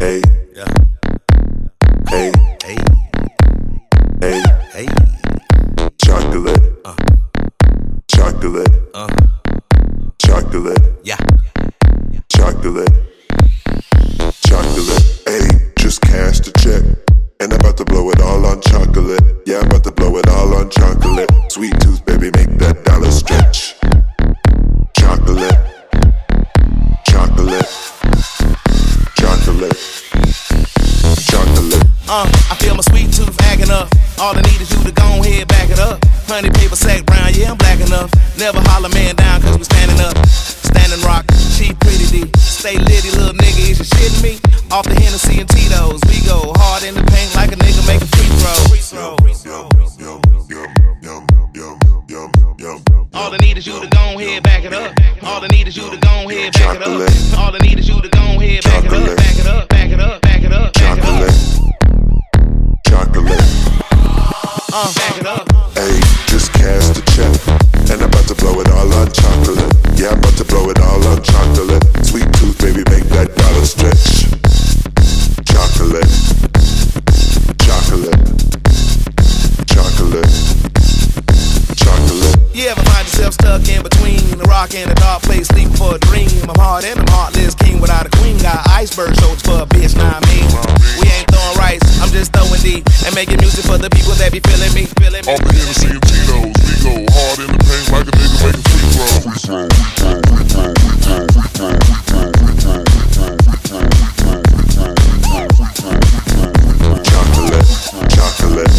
Hey, Yeah. hey, Uh, I feel my sweet tooth acting up. All I need is you to go ahead, back it up. Honey paper sack brown, yeah, I'm black enough. Never holler man down, cause we standing up. Standing rock, she pretty D. Stay litty, little nigga, is you shitting me? Off the Hennessy and Tito's, we go hard in the paint like a nigga making free yum. All I need is you to go ahead, back it up. All I need is you to go ahead, back it up. All I need is you to go Hey, just cast a check. And I'm about to blow it all on chocolate. Yeah, I'm about to blow it all on chocolate. Sweet tooth, baby, make that dollar stretch. Chocolate, chocolate, chocolate, chocolate. You ever find yourself stuck in between the rock and a dark place, sleeping for a dream? I'm hard and I'm heartless, king without a queen. Got iceberg me, feeling me. Off the Hennessy and Tito's, we go hard in the paint like a nigga making free. Free throw, free throw, free throw, free throw, free throw, free throw, free throw, free throw, free throw, free throw, free throw, free throw, free throw, free throw. Chocolate, chocolate,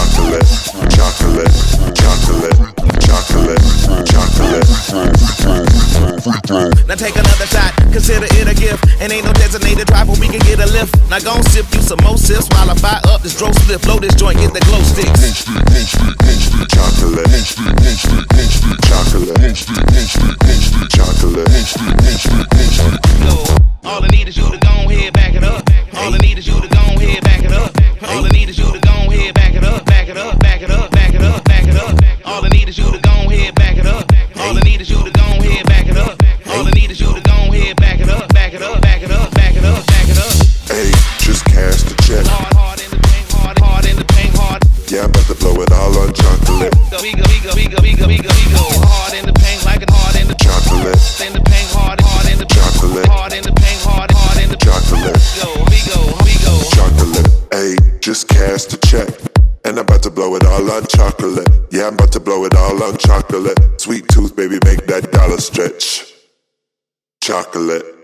chocolate, chocolate, chocolate, chocolate, chocolate. Now take another shot, consider it a gift. And ain't no designated driver, we can get a lift. Now gon' sip you some more sips while I fire up this dro slip. Blow this joint, get the glow sticks. Chocolate, glow stick, chocolate, And I'm about to blow it all on chocolate. Yeah, I'm about to blow it all on chocolate. Sweet tooth, baby, make that dollar stretch. Chocolate.